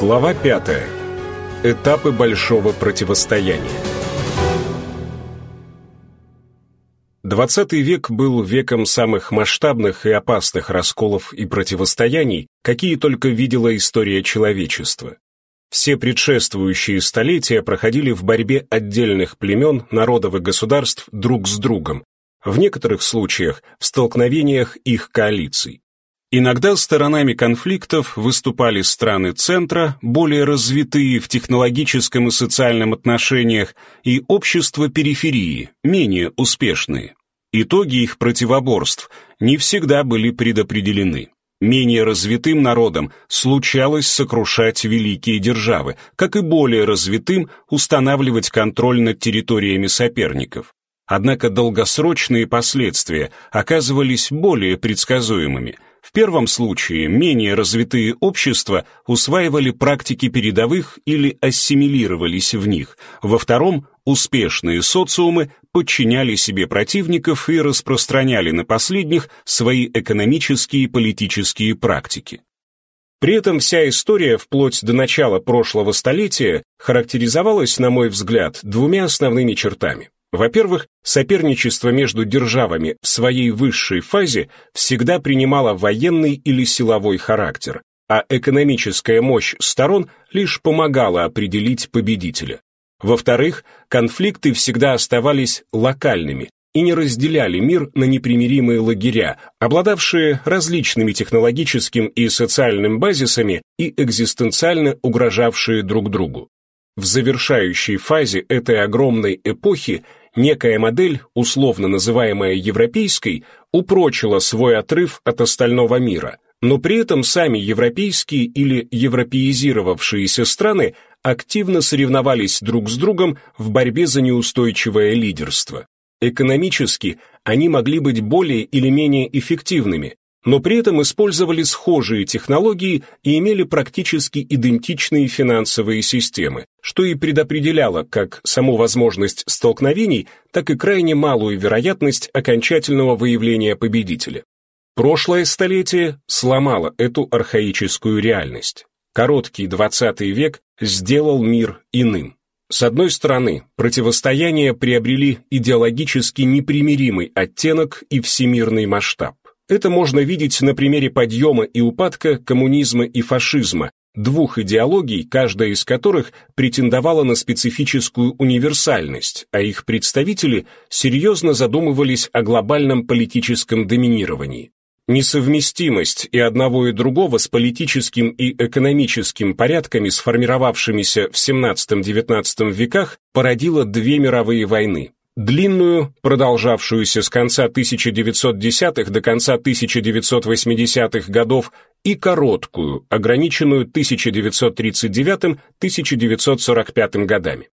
Глава 5. Этапы большого противостояния. 20 век был веком самых масштабных и опасных расколов и противостояний, какие только видела история человечества. Все предшествующие столетия проходили в борьбе отдельных племен, народов и государств друг с другом, в некоторых случаях в столкновениях их коалиций. Иногда сторонами конфликтов выступали страны центра, более развитые в технологическом и социальном отношениях, и общества периферии, менее успешные. Итоги их противоборств не всегда были предопределены. Менее развитым народам случалось сокрушать великие державы, как и более развитым устанавливать контроль над территориями соперников. Однако долгосрочные последствия оказывались более предсказуемыми – в первом случае менее развитые общества усваивали практики передовых или ассимилировались в них. Во втором успешные социумы подчиняли себе противников и распространяли на последних свои экономические и политические практики. При этом вся история вплоть до начала прошлого столетия характеризовалась, на мой взгляд, двумя основными чертами. Во-первых, соперничество между державами в своей высшей фазе всегда принимало военный или силовой характер, а экономическая мощь сторон лишь помогала определить победителя. Во-вторых, конфликты всегда оставались локальными и не разделяли мир на непримиримые лагеря, обладавшие различными технологическим и социальным базисами и экзистенциально угрожавшие друг другу. В завершающей фазе этой огромной эпохи некая модель, условно называемая европейской, упрочила свой отрыв от остального мира, но при этом сами европейские или европеизировавшиеся страны активно соревновались друг с другом в борьбе за неустойчивое лидерство. Экономически они могли быть более или менее эффективными, но при этом использовали схожие технологии и имели практически идентичные финансовые системы, что и предопределяло как саму возможность столкновений, так и крайне малую вероятность окончательного выявления победителя. Прошлое столетие сломало эту архаическую реальность. Короткий 20 век сделал мир иным. С одной стороны, противостояния приобрели идеологически непримиримый оттенок и всемирный масштаб. Это можно видеть на примере подъема и упадка коммунизма и фашизма, двух идеологий, каждая из которых претендовала на специфическую универсальность, а их представители серьезно задумывались о глобальном политическом доминировании. Несовместимость и одного и другого с политическим и экономическим порядками, сформировавшимися в XVII-XIX веках, породила две мировые войны длинную, продолжавшуюся с конца 1910-х до конца 1980-х годов, и короткую, ограниченную 1939-1945 годами.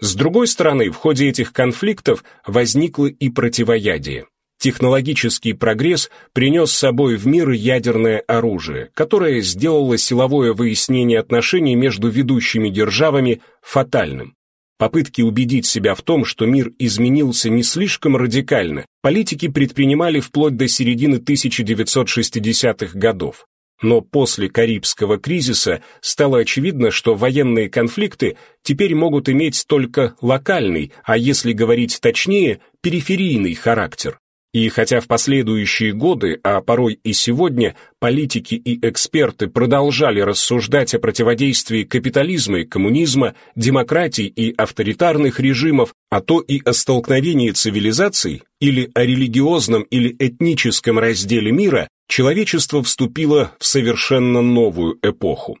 С другой стороны, в ходе этих конфликтов возникло и противоядие. Технологический прогресс принес с собой в мир ядерное оружие, которое сделало силовое выяснение отношений между ведущими державами фатальным. Попытки убедить себя в том, что мир изменился не слишком радикально, политики предпринимали вплоть до середины 1960-х годов. Но после Карибского кризиса стало очевидно, что военные конфликты теперь могут иметь только локальный, а если говорить точнее, периферийный характер. И хотя в последующие годы, а порой и сегодня, политики и эксперты продолжали рассуждать о противодействии капитализма и коммунизма, демократий и авторитарных режимов, а то и о столкновении цивилизаций, или о религиозном или этническом разделе мира, человечество вступило в совершенно новую эпоху.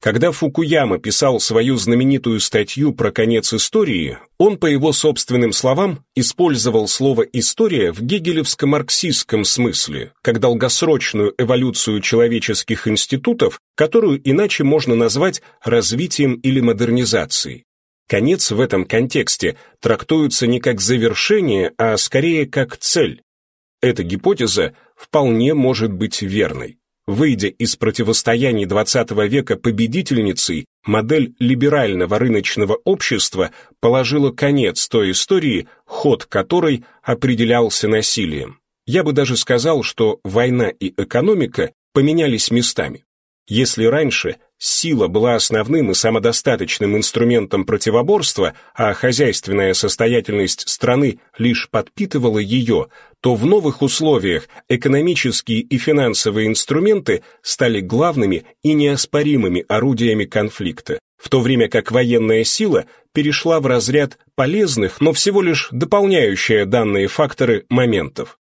Когда Фукуяма писал свою знаменитую статью про конец истории, он, по его собственным словам, использовал слово «история» в гегелевско-марксистском смысле, как долгосрочную эволюцию человеческих институтов, которую иначе можно назвать развитием или модернизацией. Конец в этом контексте трактуется не как завершение, а скорее как цель. Эта гипотеза вполне может быть верной. Выйдя из противостояний XX века победительницей, модель либерального рыночного общества положила конец той истории, ход которой определялся насилием. Я бы даже сказал, что война и экономика поменялись местами. Если раньше Сила была основным и самодостаточным инструментом противоборства, а хозяйственная состоятельность страны лишь подпитывала ее, то в новых условиях экономические и финансовые инструменты стали главными и неоспоримыми орудиями конфликта, в то время как военная сила перешла в разряд полезных, но всего лишь дополняющая данные факторы моментов.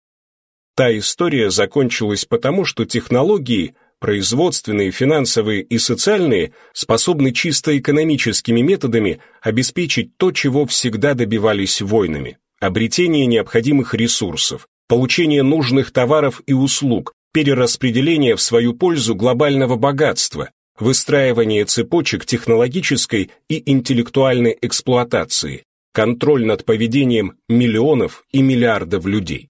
Та история закончилась потому, что технологии – производственные, финансовые и социальные, способны чисто экономическими методами обеспечить то, чего всегда добивались войнами – обретение необходимых ресурсов, получение нужных товаров и услуг, перераспределение в свою пользу глобального богатства, выстраивание цепочек технологической и интеллектуальной эксплуатации, контроль над поведением миллионов и миллиардов людей.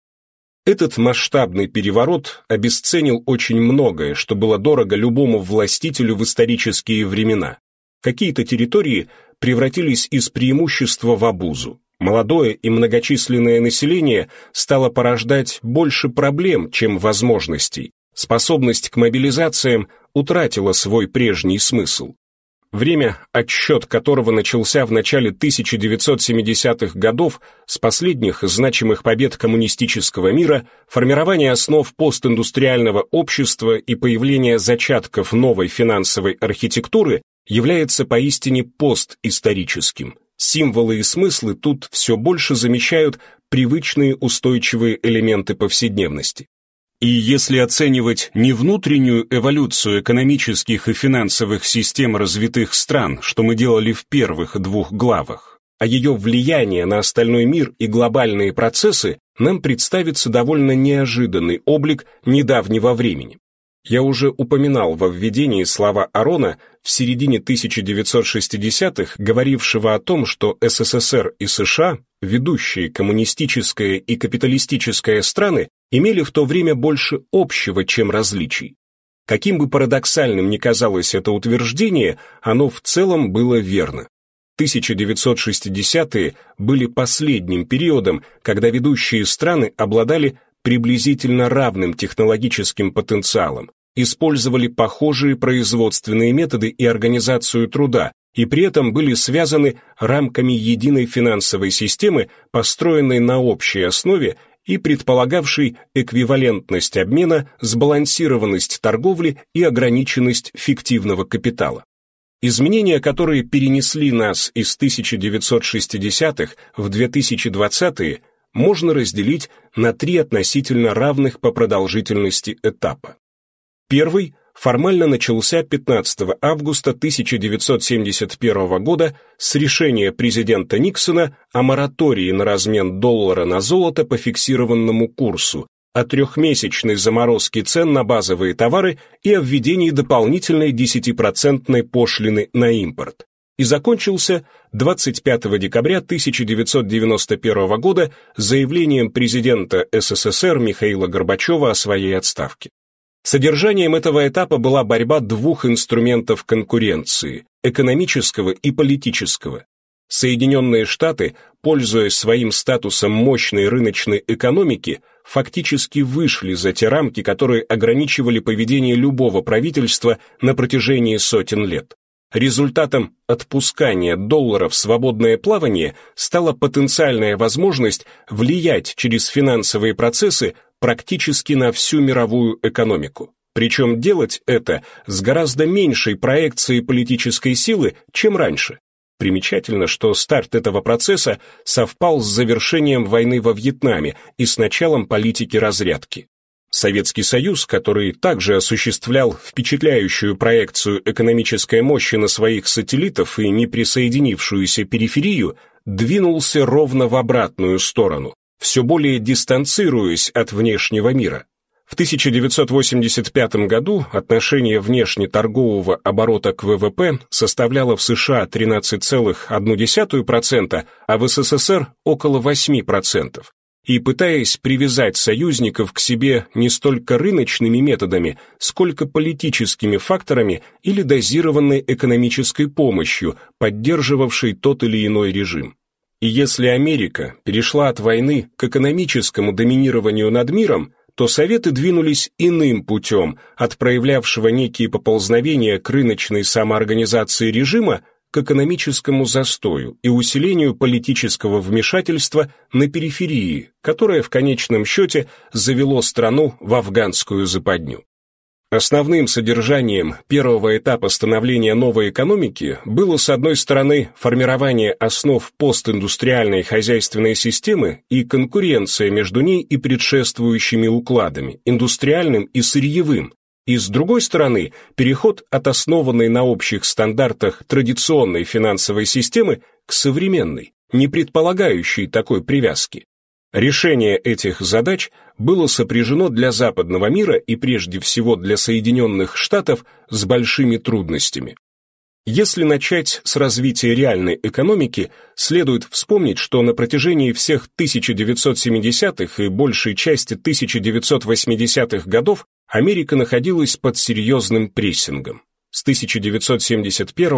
Этот масштабный переворот обесценил очень многое, что было дорого любому властителю в исторические времена. Какие-то территории превратились из преимущества в обузу. Молодое и многочисленное население стало порождать больше проблем, чем возможностей. Способность к мобилизациям утратила свой прежний смысл время, отсчет которого начался в начале 1970-х годов с последних значимых побед коммунистического мира, формирование основ постиндустриального общества и появление зачатков новой финансовой архитектуры является поистине постисторическим. Символы и смыслы тут все больше замещают привычные устойчивые элементы повседневности. И если оценивать не внутреннюю эволюцию экономических и финансовых систем развитых стран, что мы делали в первых двух главах, а ее влияние на остальной мир и глобальные процессы, нам представится довольно неожиданный облик недавнего времени. Я уже упоминал во введении слова Арона в середине 1960-х, говорившего о том, что СССР и США, ведущие коммунистическое и капиталистическое страны, имели в то время больше общего, чем различий. Каким бы парадоксальным ни казалось это утверждение, оно в целом было верно. 1960-е были последним периодом, когда ведущие страны обладали приблизительно равным технологическим потенциалом, использовали похожие производственные методы и организацию труда, и при этом были связаны рамками единой финансовой системы, построенной на общей основе и предполагавший эквивалентность обмена, сбалансированность торговли и ограниченность фиктивного капитала. Изменения, которые перенесли нас из 1960-х в 2020-е, можно разделить на три относительно равных по продолжительности этапа. Первый формально начался 15 августа 1971 года с решения президента Никсона о моратории на размен доллара на золото по фиксированному курсу, о трехмесячной заморозке цен на базовые товары и о введении дополнительной 10% пошлины на импорт. И закончился 25 декабря 1991 года заявлением президента СССР Михаила Горбачева о своей отставке. Содержанием этого этапа была борьба двух инструментов конкуренции – экономического и политического. Соединенные Штаты, пользуясь своим статусом мощной рыночной экономики, фактически вышли за те рамки, которые ограничивали поведение любого правительства на протяжении сотен лет. Результатом отпускания доллара в свободное плавание стала потенциальная возможность влиять через финансовые процессы практически на всю мировую экономику. Причем делать это с гораздо меньшей проекцией политической силы, чем раньше. Примечательно, что старт этого процесса совпал с завершением войны во Вьетнаме и с началом политики разрядки. Советский Союз, который также осуществлял впечатляющую проекцию экономической мощи на своих сателлитов и неприсоединившуюся периферию, двинулся ровно в обратную сторону, все более дистанцируясь от внешнего мира. В 1985 году отношение внешнеторгового оборота к ВВП составляло в США 13,1%, а в СССР около 8%. И пытаясь привязать союзников к себе не столько рыночными методами, сколько политическими факторами или дозированной экономической помощью, поддерживавшей тот или иной режим. И если Америка перешла от войны к экономическому доминированию над миром, то Советы двинулись иным путем, от проявлявшего некие поползновения к рыночной самоорганизации режима к экономическому застою и усилению политического вмешательства на периферии, которое в конечном счете завело страну в афганскую западню. Основным содержанием первого этапа становления новой экономики было, с одной стороны, формирование основ постиндустриальной хозяйственной системы и конкуренция между ней и предшествующими укладами, индустриальным и сырьевым, и, с другой стороны, переход от основанной на общих стандартах традиционной финансовой системы к современной, не предполагающей такой привязки. Решение этих задач было сопряжено для западного мира и прежде всего для Соединенных Штатов с большими трудностями. Если начать с развития реальной экономики, следует вспомнить, что на протяжении всех 1970-х и большей части 1980-х годов Америка находилась под серьезным прессингом. С 1971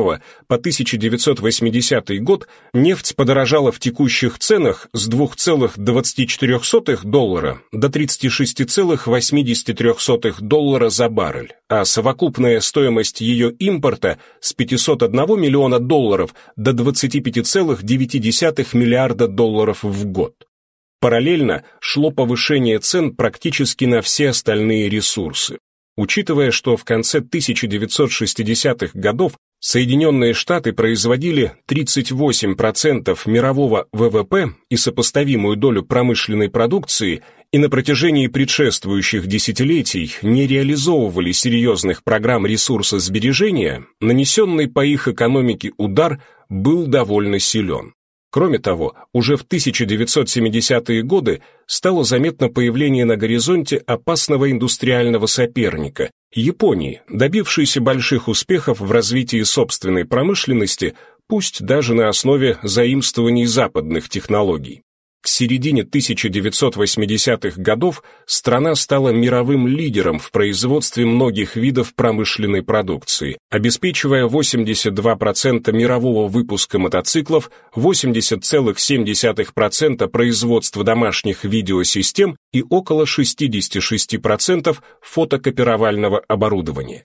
по 1980 год нефть подорожала в текущих ценах с 2,24 доллара до 36,83 доллара за баррель, а совокупная стоимость ее импорта с 501 миллиона долларов до 25,9 миллиарда долларов в год. Параллельно шло повышение цен практически на все остальные ресурсы. Учитывая, что в конце 1960-х годов Соединенные Штаты производили 38% мирового ВВП и сопоставимую долю промышленной продукции, и на протяжении предшествующих десятилетий не реализовывали серьезных программ ресурсосбережения, нанесенный по их экономике удар был довольно силен. Кроме того, уже в 1970-е годы стало заметно появление на горизонте опасного индустриального соперника – Японии, добившейся больших успехов в развитии собственной промышленности, пусть даже на основе заимствований западных технологий. К середине 1980-х годов страна стала мировым лидером в производстве многих видов промышленной продукции, обеспечивая 82% мирового выпуска мотоциклов, 80,7% производства домашних видеосистем и около 66% фотокопировального оборудования.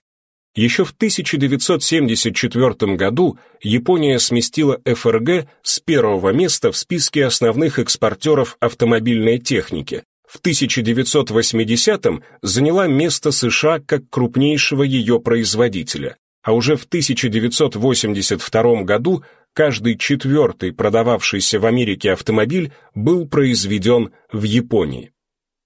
Еще в 1974 году Япония сместила ФРГ с первого места в списке основных экспортеров автомобильной техники. В 1980-м заняла место США как крупнейшего ее производителя, а уже в 1982 году каждый четвертый продававшийся в Америке автомобиль был произведен в Японии.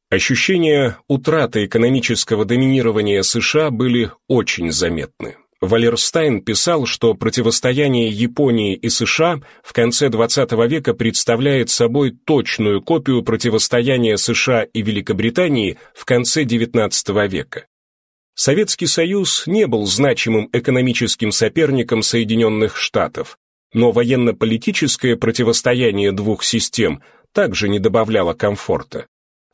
Ощущения утраты экономического доминирования США были очень заметны. Валерстайн писал, что противостояние Японии и США в конце XX века представляет собой точную копию противостояния США и Великобритании в конце XIX века. Советский Союз не был значимым экономическим соперником Соединенных Штатов, но военно-политическое противостояние двух систем также не добавляло комфорта.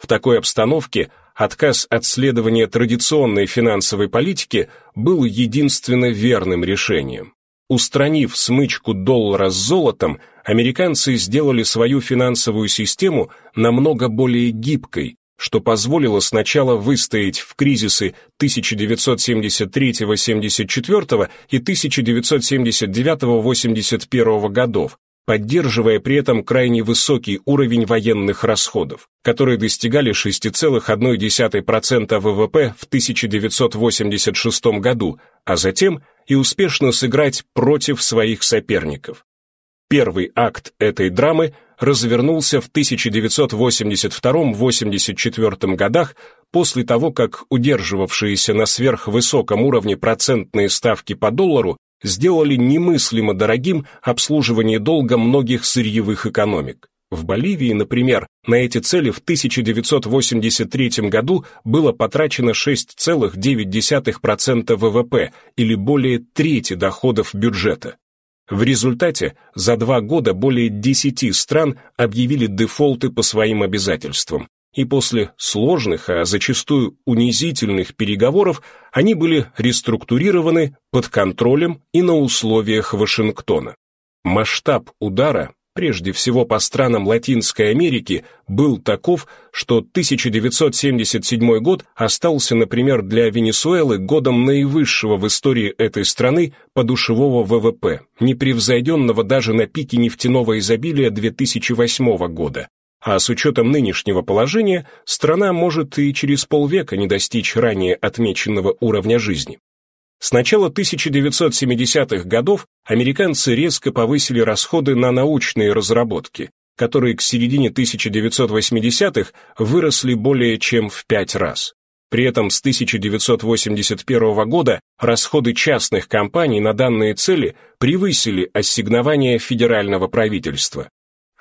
В такой обстановке отказ от следования традиционной финансовой политики был единственно верным решением. Устранив смычку доллара с золотом, американцы сделали свою финансовую систему намного более гибкой, что позволило сначала выстоять в кризисы 1973-74 и 1979-81 годов, поддерживая при этом крайне высокий уровень военных расходов, которые достигали 6,1% ВВП в 1986 году, а затем и успешно сыграть против своих соперников. Первый акт этой драмы развернулся в 1982-84 годах после того, как удерживавшиеся на сверхвысоком уровне процентные ставки по доллару сделали немыслимо дорогим обслуживание долга многих сырьевых экономик. В Боливии, например, на эти цели в 1983 году было потрачено 6,9% ВВП или более трети доходов бюджета. В результате за два года более 10 стран объявили дефолты по своим обязательствам, и после сложных, а зачастую унизительных переговоров они были реструктурированы под контролем и на условиях Вашингтона. Масштаб удара прежде всего по странам Латинской Америки, был таков, что 1977 год остался, например, для Венесуэлы годом наивысшего в истории этой страны подушевого ВВП, непревзойденного даже на пике нефтяного изобилия 2008 года. А с учетом нынешнего положения, страна может и через полвека не достичь ранее отмеченного уровня жизни. С начала 1970-х годов американцы резко повысили расходы на научные разработки, которые к середине 1980-х выросли более чем в пять раз. При этом с 1981 года расходы частных компаний на данные цели превысили ассигнования федерального правительства.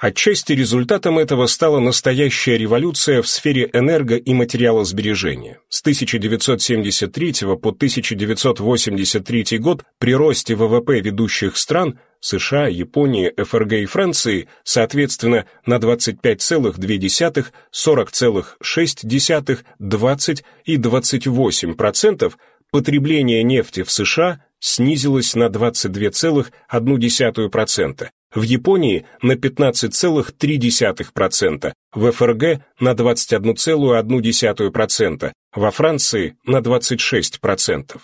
Отчасти результатом этого стала настоящая революция в сфере энерго- и материалосбережения. С 1973 по 1983 год при росте ВВП ведущих стран США, Японии, ФРГ и Франции, соответственно, на 25,2, 40,6, 20 и 28%, потребление нефти в США снизилось на 22,1%, в Японии на 15,3%, в ФРГ на 21,1%, во Франции на 26%.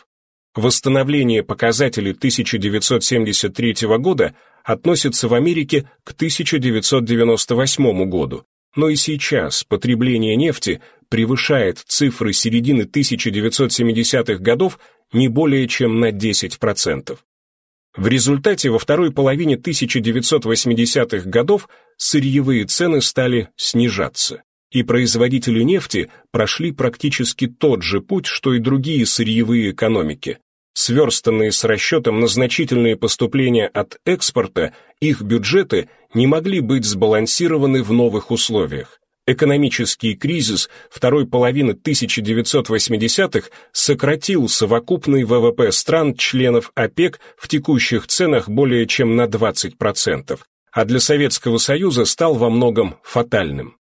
Восстановление показателей 1973 года относится в Америке к 1998 году, но и сейчас потребление нефти превышает цифры середины 1970-х годов не более чем на 10%. В результате во второй половине 1980-х годов сырьевые цены стали снижаться, и производители нефти прошли практически тот же путь, что и другие сырьевые экономики. Сверстанные с расчетом на значительные поступления от экспорта, их бюджеты не могли быть сбалансированы в новых условиях. Экономический кризис второй половины 1980-х сократил совокупный ВВП стран-членов ОПЕК в текущих ценах более чем на 20%, а для Советского Союза стал во многом фатальным.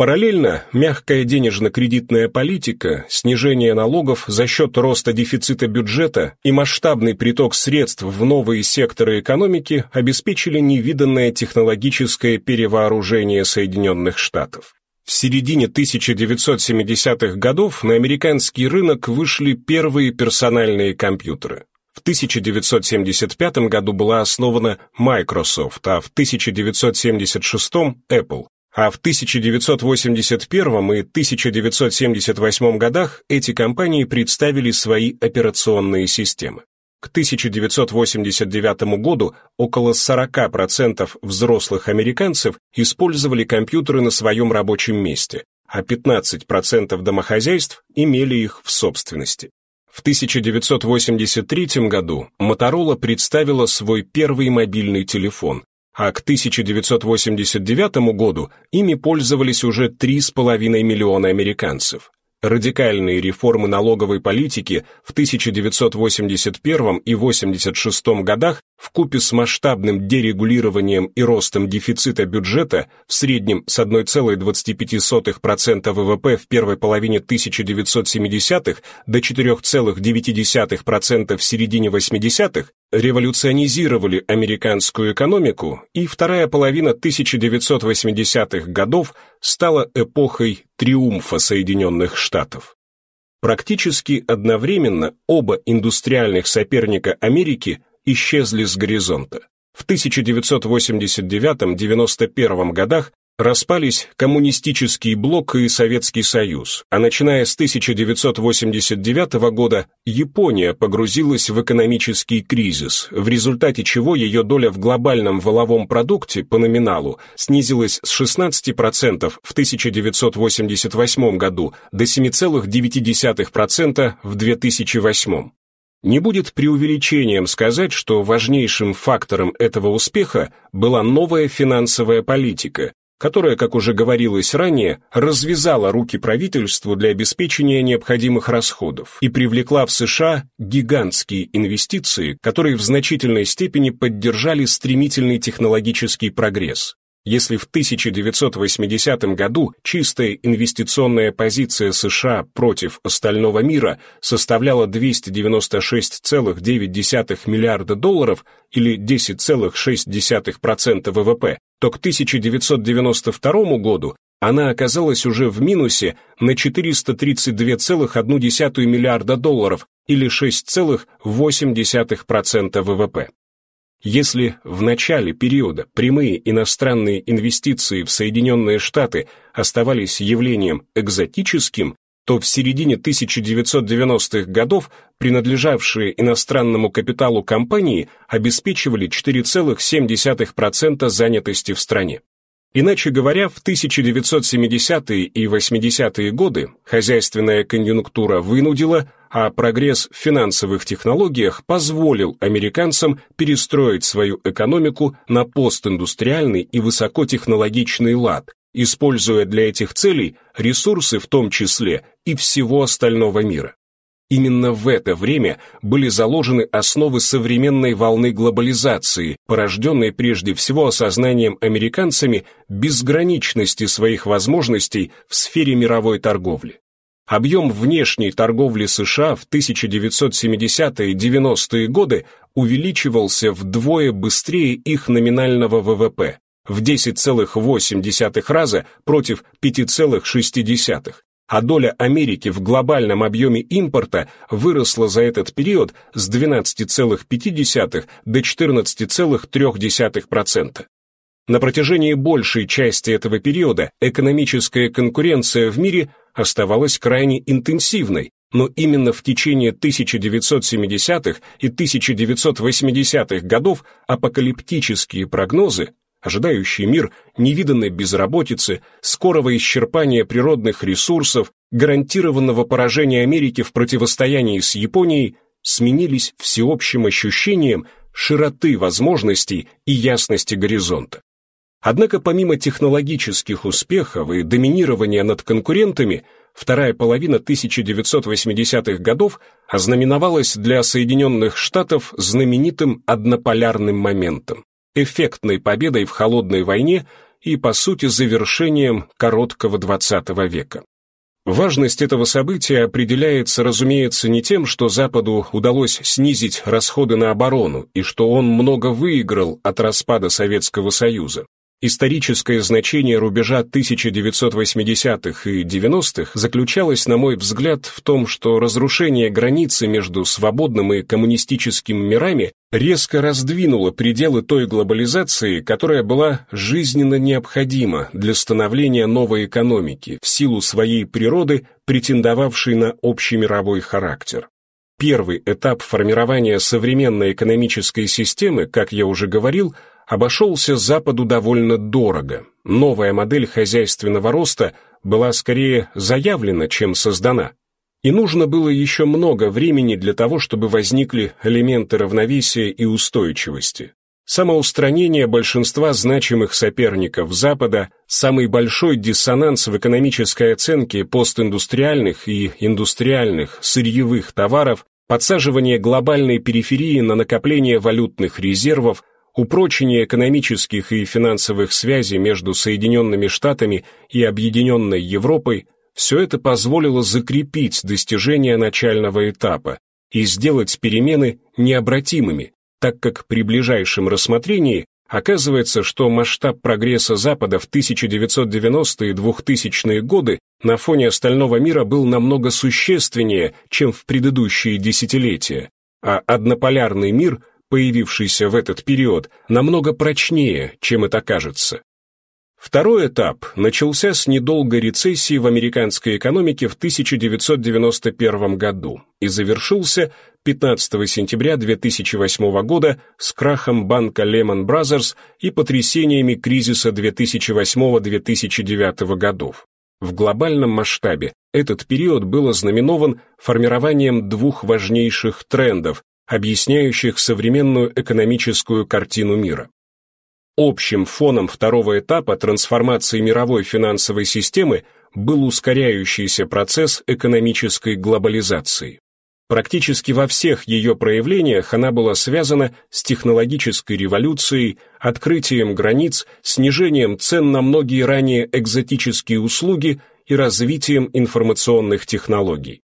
Параллельно мягкая денежно-кредитная политика, снижение налогов за счет роста дефицита бюджета и масштабный приток средств в новые секторы экономики обеспечили невиданное технологическое перевооружение Соединенных Штатов. В середине 1970-х годов на американский рынок вышли первые персональные компьютеры. В 1975 году была основана Microsoft, а в 1976 Apple а в 1981 и 1978 годах эти компании представили свои операционные системы. К 1989 году около 40% взрослых американцев использовали компьютеры на своем рабочем месте, а 15% домохозяйств имели их в собственности. В 1983 году Motorola представила свой первый мобильный телефон, а к 1989 году ими пользовались уже 3,5 миллиона американцев. Радикальные реформы налоговой политики в 1981 и 1986 годах вкупе с масштабным дерегулированием и ростом дефицита бюджета в среднем с 1,25% ВВП в первой половине 1970-х до 4,9% в середине 80-х революционизировали американскую экономику, и вторая половина 1980-х годов стала эпохой триумфа Соединенных Штатов. Практически одновременно оба индустриальных соперника Америки исчезли с горизонта. В 1989-91 годах распались коммунистический блок и Советский Союз, а начиная с 1989 года Япония погрузилась в экономический кризис, в результате чего ее доля в глобальном валовом продукте по номиналу снизилась с 16% в 1988 году до 7,9% в 2008. Не будет преувеличением сказать, что важнейшим фактором этого успеха была новая финансовая политика, которая, как уже говорилось ранее, развязала руки правительству для обеспечения необходимых расходов и привлекла в США гигантские инвестиции, которые в значительной степени поддержали стремительный технологический прогресс. Если в 1980 году чистая инвестиционная позиция США против остального мира составляла 296,9 миллиарда долларов или 10,6% ВВП, то к 1992 году она оказалась уже в минусе на 432,1 миллиарда долларов или 6,8% ВВП. Если в начале периода прямые иностранные инвестиции в Соединенные Штаты оставались явлением экзотическим, то в середине 1990-х годов принадлежавшие иностранному капиталу компании обеспечивали 4,7% занятости в стране. Иначе говоря, в 1970-е и 80-е годы хозяйственная конъюнктура вынудила, а прогресс в финансовых технологиях позволил американцам перестроить свою экономику на постиндустриальный и высокотехнологичный лад, используя для этих целей ресурсы в том числе и всего остального мира. Именно в это время были заложены основы современной волны глобализации, порожденной прежде всего осознанием американцами безграничности своих возможностей в сфере мировой торговли. Объем внешней торговли США в 1970-е и 90-е годы увеличивался вдвое быстрее их номинального ВВП, в 10,8 раза против 5,6 а доля Америки в глобальном объеме импорта выросла за этот период с 12,5 до 14,3%. На протяжении большей части этого периода экономическая конкуренция в мире оставалась крайне интенсивной, но именно в течение 1970-х и 1980-х годов апокалиптические прогнозы ожидающий мир невиданной безработицы, скорого исчерпания природных ресурсов, гарантированного поражения Америки в противостоянии с Японией, сменились всеобщим ощущением широты возможностей и ясности горизонта. Однако помимо технологических успехов и доминирования над конкурентами, вторая половина 1980-х годов ознаменовалась для Соединенных Штатов знаменитым однополярным моментом эффектной победой в холодной войне и, по сути, завершением короткого XX века. Важность этого события определяется, разумеется, не тем, что Западу удалось снизить расходы на оборону и что он много выиграл от распада Советского Союза. Историческое значение рубежа 1980-х и 90-х заключалось, на мой взгляд, в том, что разрушение границы между свободным и коммунистическим мирами резко раздвинуло пределы той глобализации, которая была жизненно необходима для становления новой экономики, в силу своей природы, претендовавшей на общемировой характер. Первый этап формирования современной экономической системы, как я уже говорил, обошелся Западу довольно дорого. Новая модель хозяйственного роста была скорее заявлена, чем создана. И нужно было еще много времени для того, чтобы возникли элементы равновесия и устойчивости. Самоустранение большинства значимых соперников Запада, самый большой диссонанс в экономической оценке постиндустриальных и индустриальных сырьевых товаров, подсаживание глобальной периферии на накопление валютных резервов, упрочение экономических и финансовых связей между Соединенными Штатами и Объединенной Европой, все это позволило закрепить достижения начального этапа и сделать перемены необратимыми, так как при ближайшем рассмотрении оказывается, что масштаб прогресса Запада в 1990-е и 2000-е годы на фоне остального мира был намного существеннее, чем в предыдущие десятилетия, а однополярный мир появившийся в этот период, намного прочнее, чем это кажется. Второй этап начался с недолгой рецессии в американской экономике в 1991 году и завершился 15 сентября 2008 года с крахом банка Lehman Brothers и потрясениями кризиса 2008-2009 годов. В глобальном масштабе этот период был ознаменован формированием двух важнейших трендов, объясняющих современную экономическую картину мира. Общим фоном второго этапа трансформации мировой финансовой системы был ускоряющийся процесс экономической глобализации. Практически во всех ее проявлениях она была связана с технологической революцией, открытием границ, снижением цен на многие ранее экзотические услуги и развитием информационных технологий.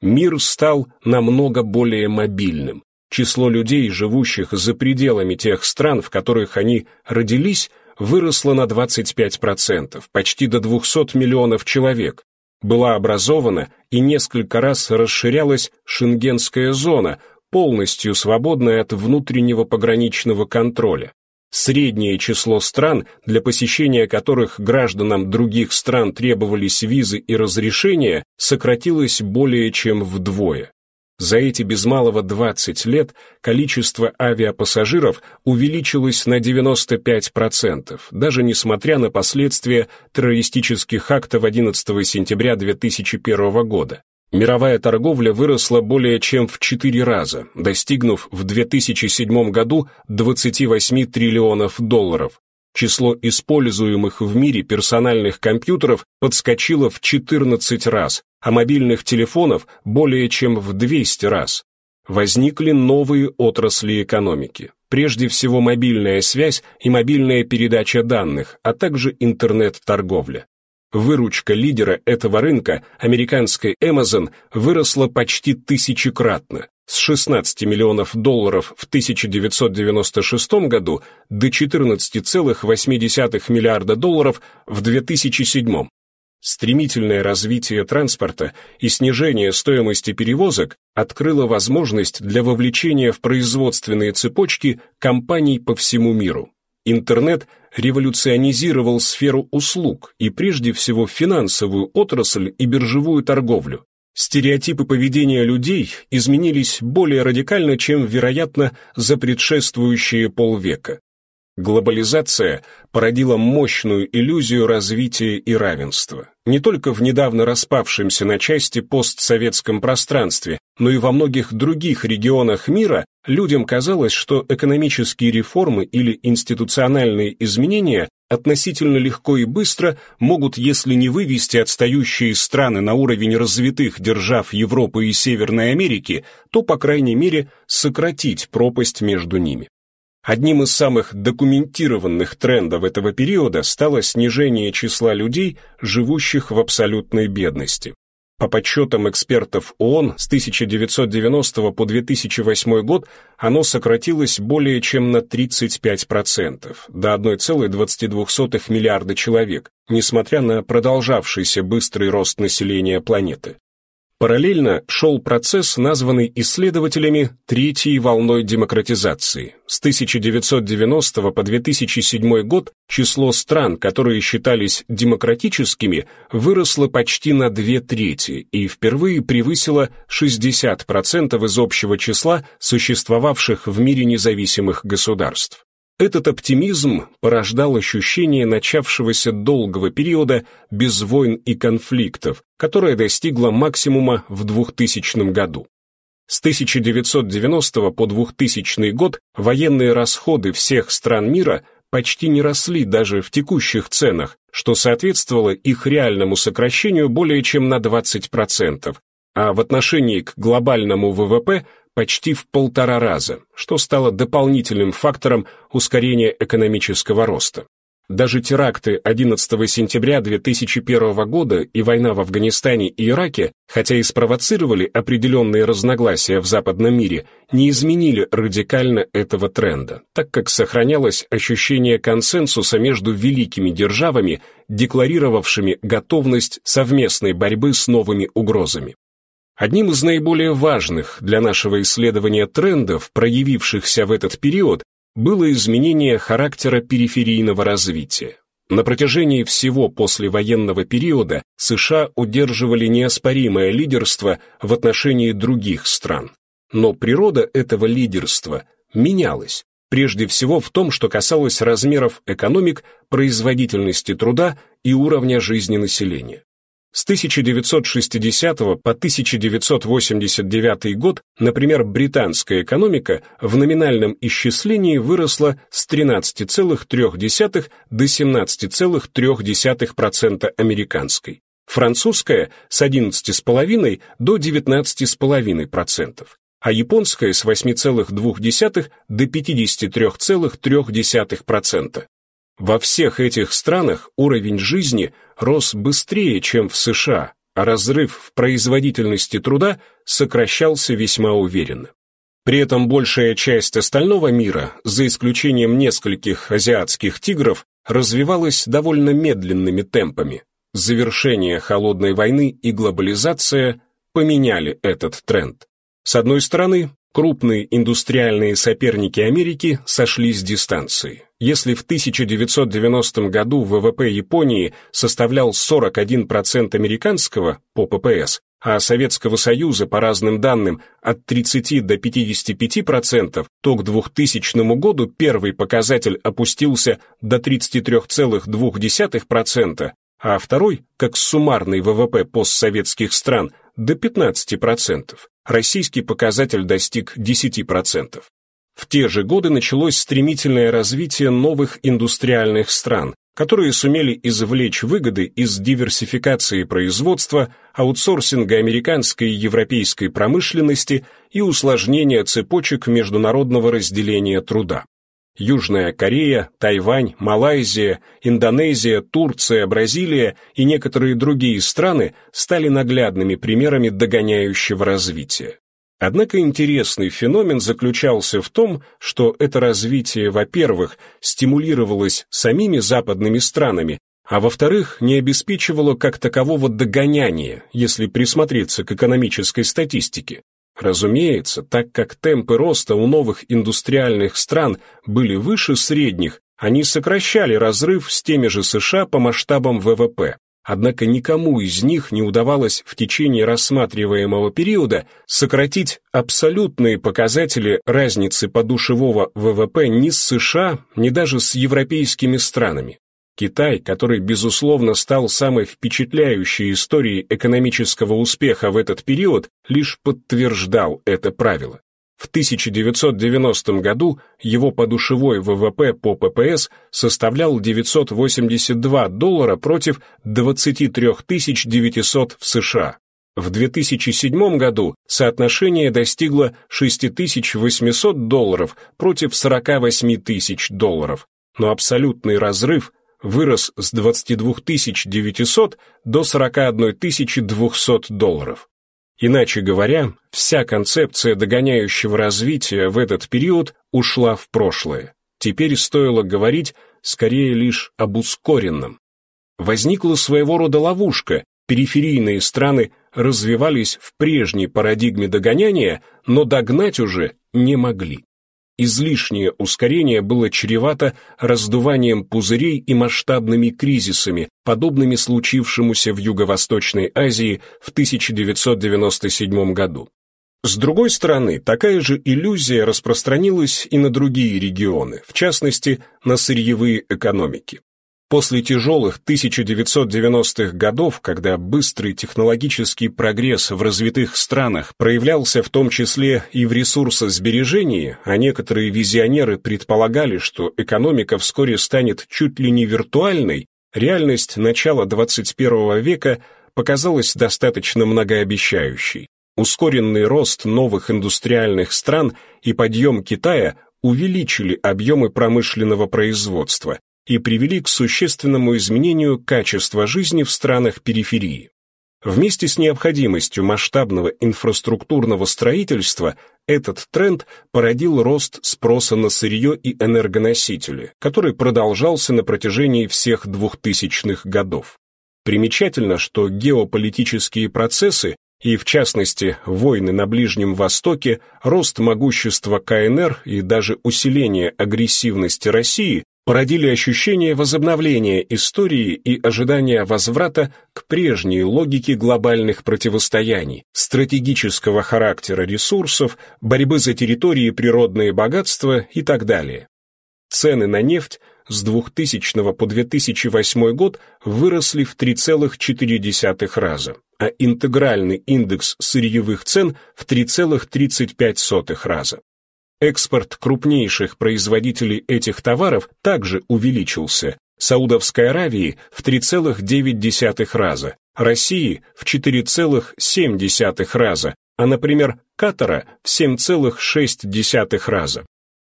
Мир стал намного более мобильным. Число людей, живущих за пределами тех стран, в которых они родились, выросла на 25%, почти до 200 миллионов человек. Была образована и несколько раз расширялась шенгенская зона, полностью свободная от внутреннего пограничного контроля. Среднее число стран, для посещения которых гражданам других стран требовались визы и разрешения, сократилось более чем вдвое. За эти без малого 20 лет количество авиапассажиров увеличилось на 95%, даже несмотря на последствия террористических актов 11 сентября 2001 года. Мировая торговля выросла более чем в 4 раза, достигнув в 2007 году 28 триллионов долларов. Число используемых в мире персональных компьютеров подскочило в 14 раз, а мобильных телефонов более чем в 200 раз. Возникли новые отрасли экономики. Прежде всего мобильная связь и мобильная передача данных, а также интернет-торговля. Выручка лидера этого рынка, американской Amazon, выросла почти тысячекратно, с 16 миллионов долларов в 1996 году до 14,8 миллиарда долларов в 2007. Стремительное развитие транспорта и снижение стоимости перевозок открыло возможность для вовлечения в производственные цепочки компаний по всему миру. Интернет революционизировал сферу услуг и прежде всего финансовую отрасль и биржевую торговлю. Стереотипы поведения людей изменились более радикально, чем, вероятно, за предшествующие полвека. Глобализация породила мощную иллюзию развития и равенства, не только в недавно распавшемся на части постсоветском пространстве, но и во многих других регионах мира людям казалось, что экономические реформы или институциональные изменения относительно легко и быстро могут, если не вывести отстающие страны на уровень развитых держав Европы и Северной Америки, то, по крайней мере, сократить пропасть между ними. Одним из самых документированных трендов этого периода стало снижение числа людей, живущих в абсолютной бедности. По подсчетам экспертов ООН, с 1990 по 2008 год оно сократилось более чем на 35%, до 1,22 миллиарда человек, несмотря на продолжавшийся быстрый рост населения планеты. Параллельно шел процесс, названный исследователями третьей волной демократизации. С 1990 по 2007 год число стран, которые считались демократическими, выросло почти на две трети и впервые превысило 60% из общего числа существовавших в мире независимых государств. Этот оптимизм порождал ощущение начавшегося долгого периода без войн и конфликтов, которое достигло максимума в 2000 году. С 1990 по 2000 год военные расходы всех стран мира почти не росли даже в текущих ценах, что соответствовало их реальному сокращению более чем на 20%, а в отношении к глобальному ВВП почти в полтора раза, что стало дополнительным фактором ускорения экономического роста. Даже теракты 11 сентября 2001 года и война в Афганистане и Ираке, хотя и спровоцировали определенные разногласия в западном мире, не изменили радикально этого тренда, так как сохранялось ощущение консенсуса между великими державами, декларировавшими готовность совместной борьбы с новыми угрозами. Одним из наиболее важных для нашего исследования трендов, проявившихся в этот период, было изменение характера периферийного развития. На протяжении всего послевоенного периода США удерживали неоспоримое лидерство в отношении других стран. Но природа этого лидерства менялась, прежде всего в том, что касалось размеров экономик, производительности труда и уровня жизни населения. С 1960 по 1989 год, например, британская экономика в номинальном исчислении выросла с 13,3 до 17,3% американской, французская с 11,5 до 19,5%, а японская с 8,2 до 53,3%. Во всех этих странах уровень жизни рос быстрее, чем в США, а разрыв в производительности труда сокращался весьма уверенно. При этом большая часть остального мира, за исключением нескольких азиатских тигров, развивалась довольно медленными темпами. Завершение холодной войны и глобализация поменяли этот тренд. С одной стороны, крупные индустриальные соперники Америки сошли с дистанции. Если в 1990 году ВВП Японии составлял 41% американского по ППС, а Советского Союза, по разным данным, от 30 до 55%, то к 2000 году первый показатель опустился до 33,2%, а второй, как суммарный ВВП постсоветских стран, до 15%. Российский показатель достиг 10%. В те же годы началось стремительное развитие новых индустриальных стран, которые сумели извлечь выгоды из диверсификации производства, аутсорсинга американской и европейской промышленности и усложнения цепочек международного разделения труда. Южная Корея, Тайвань, Малайзия, Индонезия, Турция, Бразилия и некоторые другие страны стали наглядными примерами догоняющего развития. Однако интересный феномен заключался в том, что это развитие, во-первых, стимулировалось самими западными странами, а во-вторых, не обеспечивало как такового догоняния, если присмотреться к экономической статистике. Разумеется, так как темпы роста у новых индустриальных стран были выше средних, они сокращали разрыв с теми же США по масштабам ВВП. Однако никому из них не удавалось в течение рассматриваемого периода сократить абсолютные показатели разницы подушевого ВВП ни с США, ни даже с европейскими странами. Китай, который, безусловно, стал самой впечатляющей историей экономического успеха в этот период, лишь подтверждал это правило. В 1990 году его подушевой ВВП по ППС составлял 982 доллара против 23 900 в США. В 2007 году соотношение достигло 6800 долларов против 48 тысяч долларов, но абсолютный разрыв вырос с 22 900 до 41 200 долларов. Иначе говоря, вся концепция догоняющего развития в этот период ушла в прошлое. Теперь стоило говорить скорее лишь об ускоренном. Возникла своего рода ловушка, периферийные страны развивались в прежней парадигме догоняния, но догнать уже не могли. Излишнее ускорение было чревато раздуванием пузырей и масштабными кризисами, подобными случившемуся в Юго-Восточной Азии в 1997 году. С другой стороны, такая же иллюзия распространилась и на другие регионы, в частности, на сырьевые экономики. После тяжелых 1990-х годов, когда быстрый технологический прогресс в развитых странах проявлялся в том числе и в ресурсосбережении, а некоторые визионеры предполагали, что экономика вскоре станет чуть ли не виртуальной, реальность начала 21 века показалась достаточно многообещающей. Ускоренный рост новых индустриальных стран и подъем Китая увеличили объемы промышленного производства, и привели к существенному изменению качества жизни в странах периферии. Вместе с необходимостью масштабного инфраструктурного строительства этот тренд породил рост спроса на сырье и энергоносители, который продолжался на протяжении всех двухтысячных годов. Примечательно, что геополитические процессы и, в частности, войны на Ближнем Востоке, рост могущества КНР и даже усиление агрессивности России породили ощущение возобновления истории и ожидания возврата к прежней логике глобальных противостояний, стратегического характера ресурсов, борьбы за территории природные богатства и так далее. Цены на нефть с 2000 по 2008 год выросли в 3,4 раза, а интегральный индекс сырьевых цен в 3,35 раза. Экспорт крупнейших производителей этих товаров также увеличился. Саудовской Аравии в 3,9 раза, России в 4,7 раза, а, например, Катара в 7,6 раза.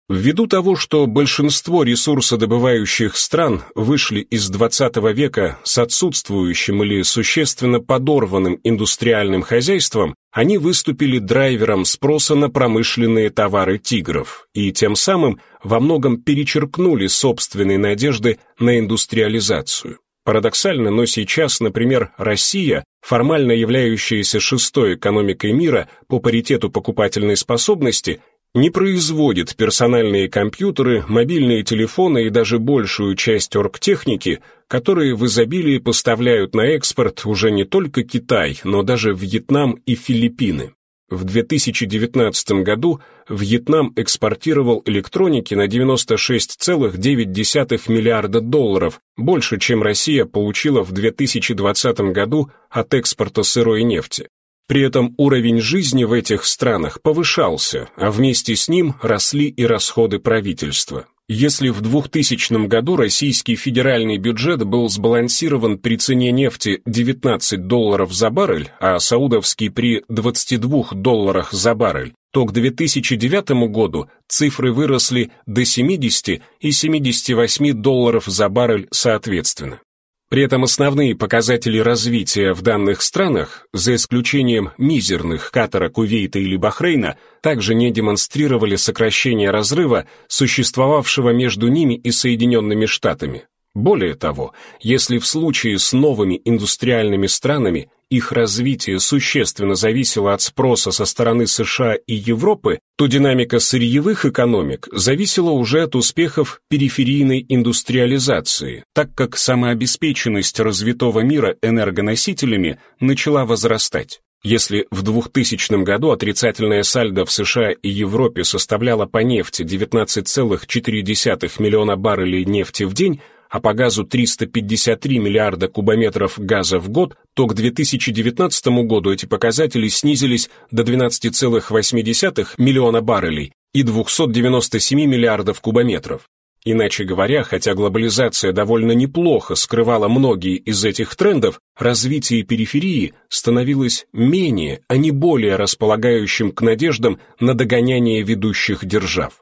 Ввиду того, что большинство ресурсодобывающих стран вышли из XX века с отсутствующим или существенно подорванным индустриальным хозяйством, Они выступили драйвером спроса на промышленные товары тигров и тем самым во многом перечеркнули собственные надежды на индустриализацию. Парадоксально, но сейчас, например, Россия, формально являющаяся шестой экономикой мира по паритету покупательной способности, не производит персональные компьютеры, мобильные телефоны и даже большую часть оргтехники, которые в изобилии поставляют на экспорт уже не только Китай, но даже Вьетнам и Филиппины. В 2019 году Вьетнам экспортировал электроники на 96,9 миллиарда долларов, больше, чем Россия получила в 2020 году от экспорта сырой нефти. При этом уровень жизни в этих странах повышался, а вместе с ним росли и расходы правительства. Если в 2000 году российский федеральный бюджет был сбалансирован при цене нефти 19 долларов за баррель, а саудовский при 22 долларах за баррель, то к 2009 году цифры выросли до 70 и 78 долларов за баррель соответственно. При этом основные показатели развития в данных странах, за исключением мизерных Катара, Кувейта или Бахрейна, также не демонстрировали сокращение разрыва, существовавшего между ними и Соединенными Штатами. Более того, если в случае с новыми индустриальными странами их развитие существенно зависело от спроса со стороны США и Европы, то динамика сырьевых экономик зависела уже от успехов периферийной индустриализации, так как самообеспеченность развитого мира энергоносителями начала возрастать. Если в 2000 году отрицательное сальдо в США и Европе составляло по нефти 19,4 миллиона баррелей нефти в день, а по газу 353 миллиарда кубометров газа в год, то к 2019 году эти показатели снизились до 12,8 миллиона баррелей и 297 миллиардов кубометров. Иначе говоря, хотя глобализация довольно неплохо скрывала многие из этих трендов, развитие периферии становилось менее, а не более располагающим к надеждам на догоняние ведущих держав.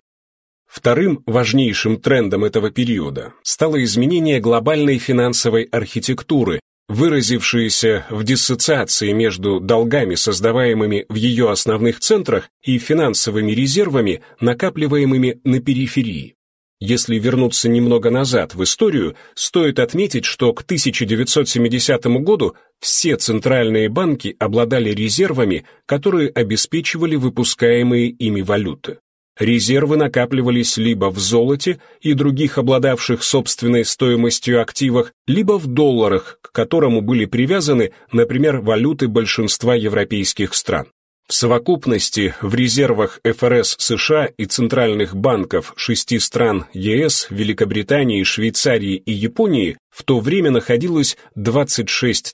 Вторым важнейшим трендом этого периода стало изменение глобальной финансовой архитектуры, выразившееся в диссоциации между долгами, создаваемыми в ее основных центрах, и финансовыми резервами, накапливаемыми на периферии. Если вернуться немного назад в историю, стоит отметить, что к 1970 году все центральные банки обладали резервами, которые обеспечивали выпускаемые ими валюты. Резервы накапливались либо в золоте и других обладавших собственной стоимостью активах, либо в долларах, к которому были привязаны, например, валюты большинства европейских стран. В совокупности в резервах ФРС США и центральных банков шести стран ЕС, Великобритании, Швейцарии и Японии в то время находилось 26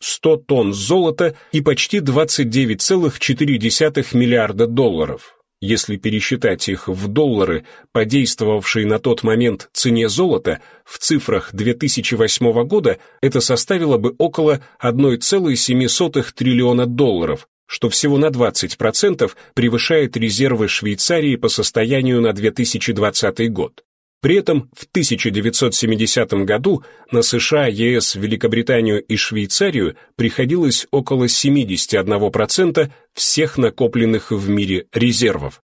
100 тонн золота и почти 29,4 миллиарда долларов. Если пересчитать их в доллары, подействовавшие на тот момент цене золота, в цифрах 2008 года это составило бы около 1,7 триллиона долларов, что всего на 20% превышает резервы Швейцарии по состоянию на 2020 год. При этом в 1970 году на США, ЕС, Великобританию и Швейцарию приходилось около 71% всех накопленных в мире резервов.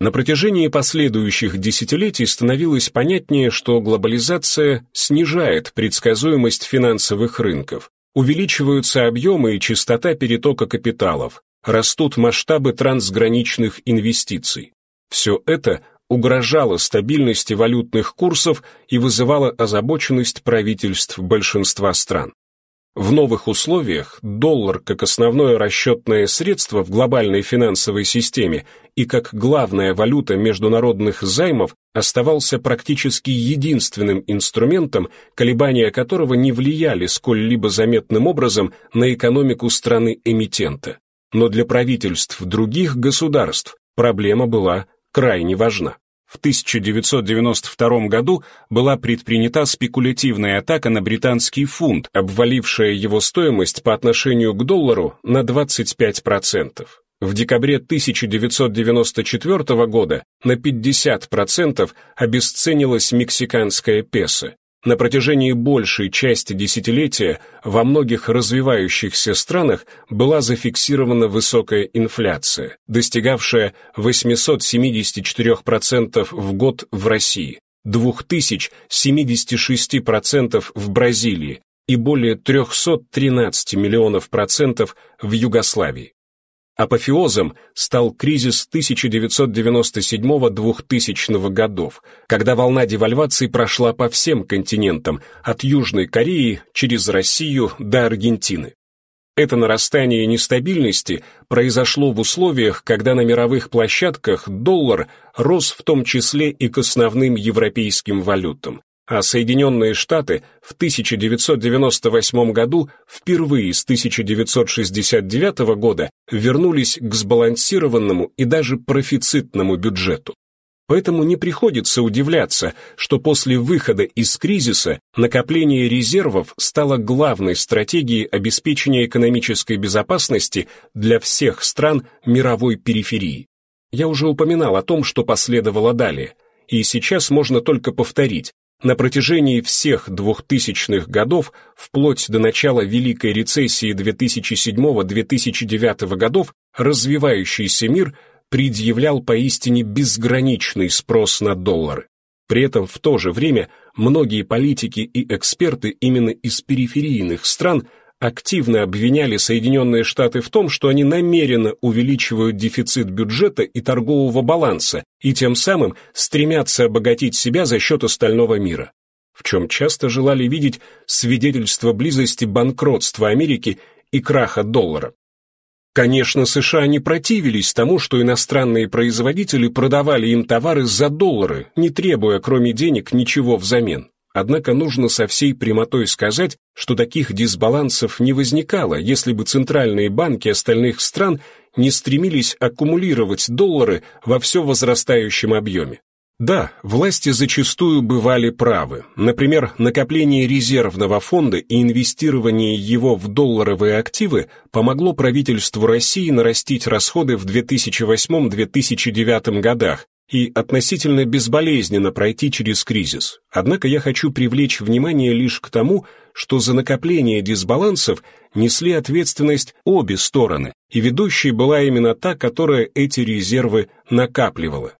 На протяжении последующих десятилетий становилось понятнее, что глобализация снижает предсказуемость финансовых рынков, увеличиваются объемы и частота перетока капиталов, растут масштабы трансграничных инвестиций. Все это угрожало стабильности валютных курсов и вызывало озабоченность правительств большинства стран. В новых условиях доллар как основное расчетное средство в глобальной финансовой системе и как главная валюта международных займов оставался практически единственным инструментом, колебания которого не влияли сколь-либо заметным образом на экономику страны-эмитента. Но для правительств других государств проблема была крайне важна. В 1992 году была предпринята спекулятивная атака на британский фунт, обвалившая его стоимость по отношению к доллару на 25%. В декабре 1994 года на 50% обесценилась мексиканская песо. На протяжении большей части десятилетия во многих развивающихся странах была зафиксирована высокая инфляция, достигавшая 874% в год в России, 2076% в Бразилии и более 313 миллионов процентов в Югославии. Апофеозом стал кризис 1997-2000 годов, когда волна девальвации прошла по всем континентам, от Южной Кореи через Россию до Аргентины. Это нарастание нестабильности произошло в условиях, когда на мировых площадках доллар рос в том числе и к основным европейским валютам а Соединенные Штаты в 1998 году впервые с 1969 года вернулись к сбалансированному и даже профицитному бюджету. Поэтому не приходится удивляться, что после выхода из кризиса накопление резервов стало главной стратегией обеспечения экономической безопасности для всех стран мировой периферии. Я уже упоминал о том, что последовало далее, и сейчас можно только повторить, на протяжении всех 2000-х годов, вплоть до начала Великой рецессии 2007-2009 годов, развивающийся мир предъявлял поистине безграничный спрос на доллары. При этом в то же время многие политики и эксперты именно из периферийных стран активно обвиняли Соединенные Штаты в том, что они намеренно увеличивают дефицит бюджета и торгового баланса и тем самым стремятся обогатить себя за счет остального мира, в чем часто желали видеть свидетельство близости банкротства Америки и краха доллара. Конечно, США не противились тому, что иностранные производители продавали им товары за доллары, не требуя кроме денег ничего взамен. Однако нужно со всей прямотой сказать, что таких дисбалансов не возникало, если бы центральные банки остальных стран не стремились аккумулировать доллары во все возрастающем объеме. Да, власти зачастую бывали правы. Например, накопление резервного фонда и инвестирование его в долларовые активы помогло правительству России нарастить расходы в 2008-2009 годах, и относительно безболезненно пройти через кризис. Однако я хочу привлечь внимание лишь к тому, что за накопление дисбалансов несли ответственность обе стороны, и ведущей была именно та, которая эти резервы накапливала.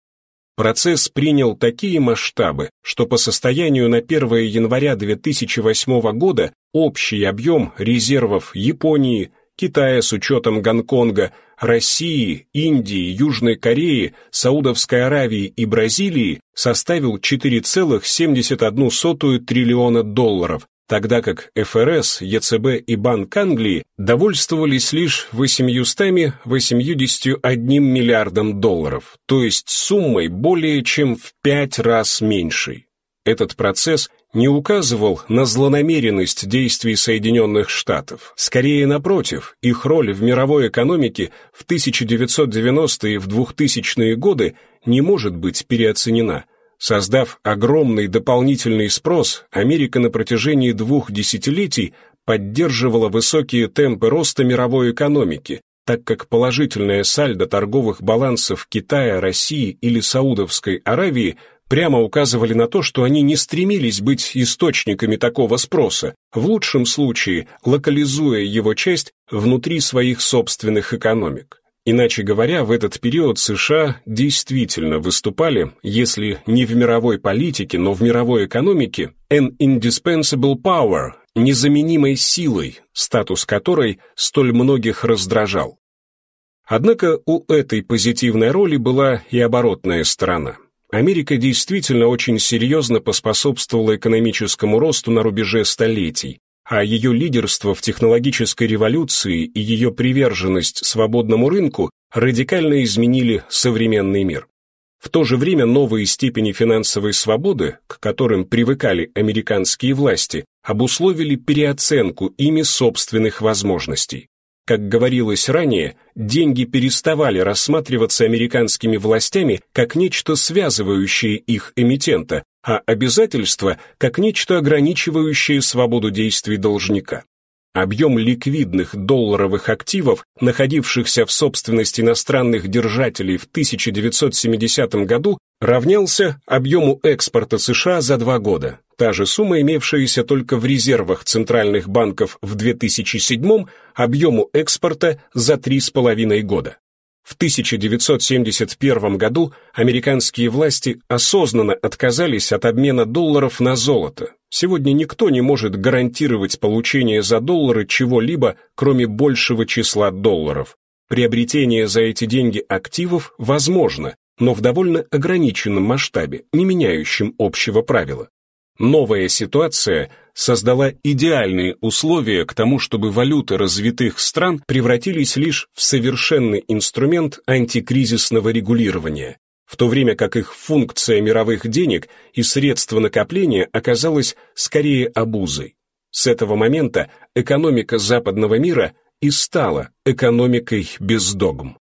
Процесс принял такие масштабы, что по состоянию на 1 января 2008 года общий объем резервов Японии, Китая с учетом Гонконга, России, Индии, Южной Кореи, Саудовской Аравии и Бразилии составил 4,71 триллиона долларов, тогда как ФРС, ЕЦБ и Банк Англии довольствовались лишь 881 миллиардом долларов, то есть суммой более чем в пять раз меньшей. Этот процесс не указывал на злонамеренность действий Соединенных Штатов. Скорее, напротив, их роль в мировой экономике в 1990-е и в 2000-е годы не может быть переоценена. Создав огромный дополнительный спрос, Америка на протяжении двух десятилетий поддерживала высокие темпы роста мировой экономики, так как положительное сальдо торговых балансов Китая, России или Саудовской Аравии прямо указывали на то, что они не стремились быть источниками такого спроса, в лучшем случае локализуя его часть внутри своих собственных экономик. Иначе говоря, в этот период США действительно выступали, если не в мировой политике, но в мировой экономике, an indispensable power, незаменимой силой, статус которой столь многих раздражал. Однако у этой позитивной роли была и оборотная сторона – Америка действительно очень серьезно поспособствовала экономическому росту на рубеже столетий, а ее лидерство в технологической революции и ее приверженность свободному рынку радикально изменили современный мир. В то же время новые степени финансовой свободы, к которым привыкали американские власти, обусловили переоценку ими собственных возможностей. Как говорилось ранее, деньги переставали рассматриваться американскими властями как нечто связывающее их эмитента, а обязательства как нечто ограничивающее свободу действий должника. Объем ликвидных долларовых активов, находившихся в собственности иностранных держателей в 1970 году, равнялся объему экспорта США за два года. Та же сумма, имевшаяся только в резервах центральных банков в 2007 объему экспорта за три с половиной года. В 1971 году американские власти осознанно отказались от обмена долларов на золото. Сегодня никто не может гарантировать получение за доллары чего-либо, кроме большего числа долларов. Приобретение за эти деньги активов возможно, но в довольно ограниченном масштабе, не меняющем общего правила. Новая ситуация создала идеальные условия к тому, чтобы валюты развитых стран превратились лишь в совершенный инструмент антикризисного регулирования, в то время как их функция мировых денег и средства накопления оказалась скорее обузой. С этого момента экономика западного мира и стала экономикой без догм.